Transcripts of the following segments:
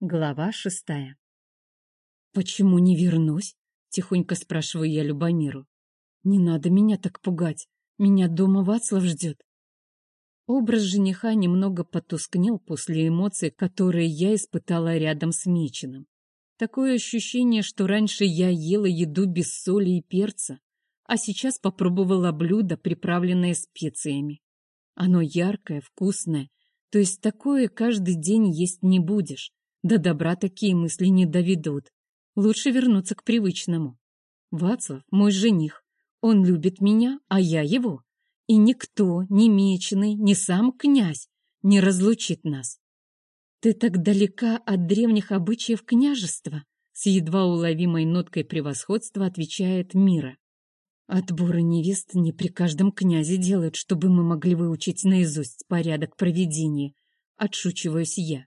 Глава шестая. «Почему не вернусь?» — тихонько спрашиваю я Любомиру. «Не надо меня так пугать. Меня дома Вацлав ждет». Образ жениха немного потускнел после эмоций, которые я испытала рядом с Меченым. Такое ощущение, что раньше я ела еду без соли и перца, а сейчас попробовала блюдо, приправленное специями. Оно яркое, вкусное, то есть такое каждый день есть не будешь. До добра такие мысли не доведут. Лучше вернуться к привычному. Вацлав — мой жених. Он любит меня, а я его. И никто, ни меченый, ни сам князь не разлучит нас. Ты так далека от древних обычаев княжества, с едва уловимой ноткой превосходства отвечает Мира. Отборы невест не при каждом князе делают, чтобы мы могли выучить наизусть порядок проведения. Отшучиваюсь я.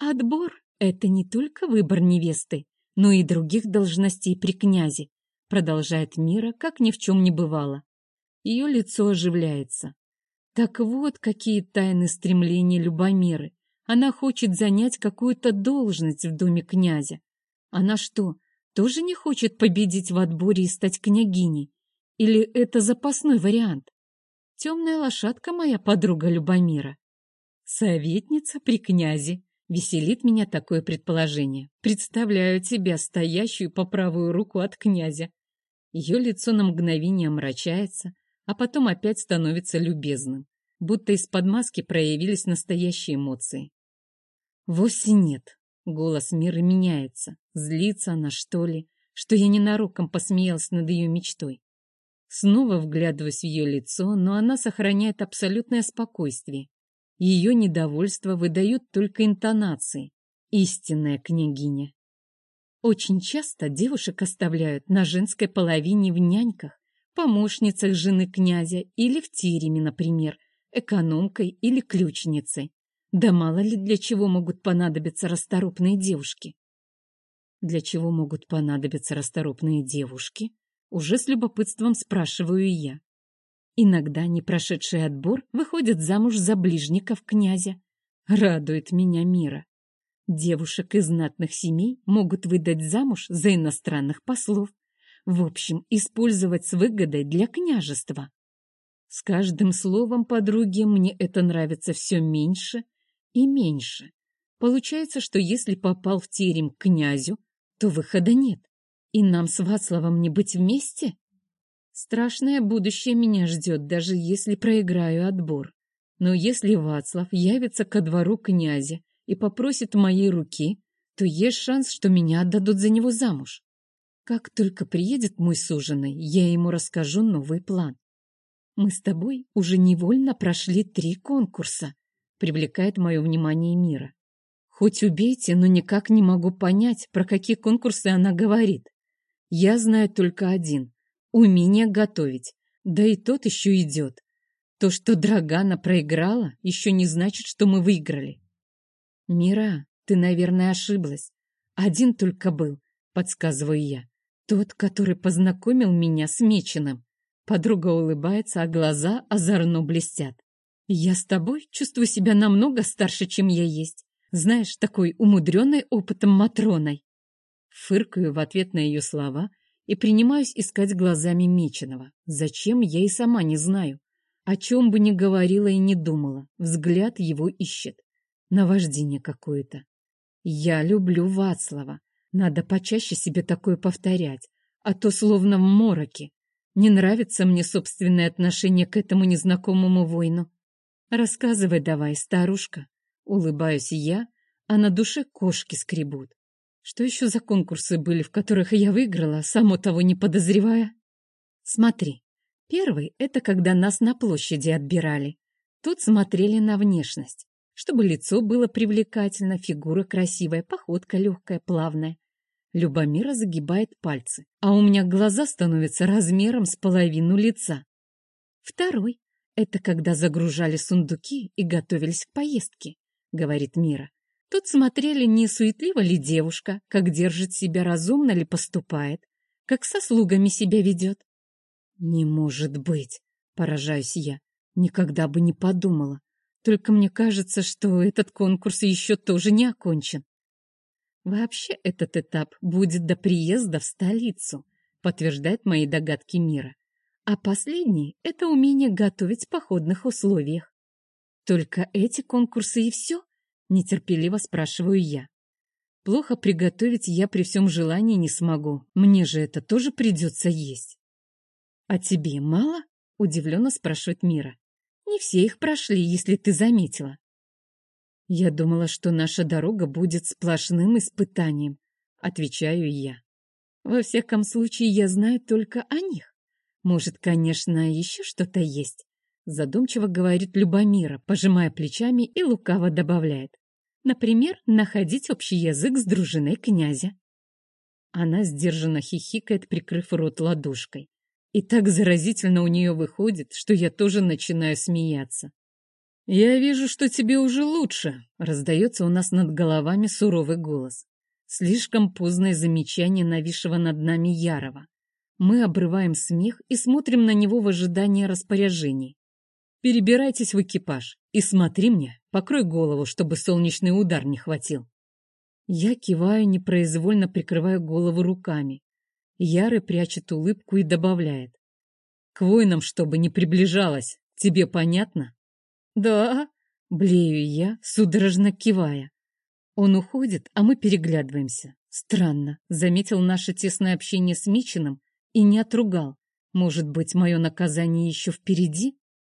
Отбор — это не только выбор невесты, но и других должностей при князе, продолжает Мира, как ни в чем не бывало. Ее лицо оживляется. Так вот, какие тайны стремления Любомиры. Она хочет занять какую-то должность в доме князя. Она что, тоже не хочет победить в отборе и стать княгиней? Или это запасной вариант? Темная лошадка моя подруга Любомира. Советница при князе, Веселит меня такое предположение. Представляю тебя, стоящую по правую руку от князя. Ее лицо на мгновение омрачается, а потом опять становится любезным, будто из-под маски проявились настоящие эмоции. Вовсе нет. Голос Миры меняется. Злится она, что ли, что я ненароком посмеялась над ее мечтой. Снова вглядываюсь в ее лицо, но она сохраняет абсолютное спокойствие. Ее недовольство выдают только интонации. Истинная княгиня. Очень часто девушек оставляют на женской половине в няньках, помощницах жены князя или в тереме, например, экономкой или ключницей. Да мало ли для чего могут понадобиться расторопные девушки. Для чего могут понадобиться расторопные девушки? Уже с любопытством спрашиваю я. Иногда не прошедший отбор выходит замуж за ближников князя. Радует меня мира. Девушек из знатных семей могут выдать замуж за иностранных послов. В общем, использовать с выгодой для княжества. С каждым словом подруги мне это нравится все меньше и меньше. Получается, что если попал в терем к князю, то выхода нет. И нам с Вацлавом не быть вместе? Страшное будущее меня ждет, даже если проиграю отбор. Но если Вацлав явится ко двору князя и попросит моей руки, то есть шанс, что меня отдадут за него замуж. Как только приедет мой суженый, я ему расскажу новый план. Мы с тобой уже невольно прошли три конкурса, привлекает мое внимание мира. Хоть убейте, но никак не могу понять, про какие конкурсы она говорит. Я знаю только один умение готовить. Да и тот еще идет. То, что Драгана проиграла, еще не значит, что мы выиграли. Мира, ты, наверное, ошиблась. Один только был, подсказываю я. Тот, который познакомил меня с Меченым. Подруга улыбается, а глаза озорно блестят. Я с тобой чувствую себя намного старше, чем я есть. Знаешь, такой умудренной опытом Матроной. Фыркаю в ответ на ее слова и принимаюсь искать глазами Меченого. Зачем, я и сама не знаю. О чем бы ни говорила и не думала, взгляд его ищет. Наваждение какое-то. Я люблю Вацлава. Надо почаще себе такое повторять, а то словно в мороке. Не нравится мне собственное отношение к этому незнакомому воину. Рассказывай давай, старушка. Улыбаюсь я, а на душе кошки скребут. Что еще за конкурсы были, в которых я выиграла, само того не подозревая? Смотри, первый — это когда нас на площади отбирали. Тут смотрели на внешность, чтобы лицо было привлекательно, фигура красивая, походка легкая, плавная. Любомира загибает пальцы, а у меня глаза становятся размером с половину лица. Второй — это когда загружали сундуки и готовились к поездке, говорит Мира. Тут смотрели, не суетлива ли девушка, как держит себя, разумно ли поступает, как со слугами себя ведет. «Не может быть!» — поражаюсь я. Никогда бы не подумала. Только мне кажется, что этот конкурс еще тоже не окончен. Вообще этот этап будет до приезда в столицу, подтверждает мои догадки мира. А последний — это умение готовить в походных условиях. Только эти конкурсы и все? Нетерпеливо спрашиваю я. Плохо приготовить я при всем желании не смогу. Мне же это тоже придется есть. А тебе мало? Удивленно спрашивает Мира. Не все их прошли, если ты заметила. Я думала, что наша дорога будет сплошным испытанием, отвечаю я. Во всяком случае, я знаю только о них. Может, конечно, еще что-то есть. Задумчиво говорит Любомира, пожимая плечами и лукаво добавляет. Например, находить общий язык с дружиной князя. Она сдержанно хихикает, прикрыв рот ладошкой. И так заразительно у нее выходит, что я тоже начинаю смеяться. «Я вижу, что тебе уже лучше», — раздается у нас над головами суровый голос. Слишком поздное замечание нависшего над нами Ярова. Мы обрываем смех и смотрим на него в ожидании распоряжений. «Перебирайтесь в экипаж и смотри мне, покрой голову, чтобы солнечный удар не хватил». Я киваю, непроизвольно прикрываю голову руками. Яры прячет улыбку и добавляет. «К воинам, чтобы не приближалась, тебе понятно?» «Да», — блею я, судорожно кивая. Он уходит, а мы переглядываемся. Странно, заметил наше тесное общение с Мичиным и не отругал. Может быть, мое наказание еще впереди?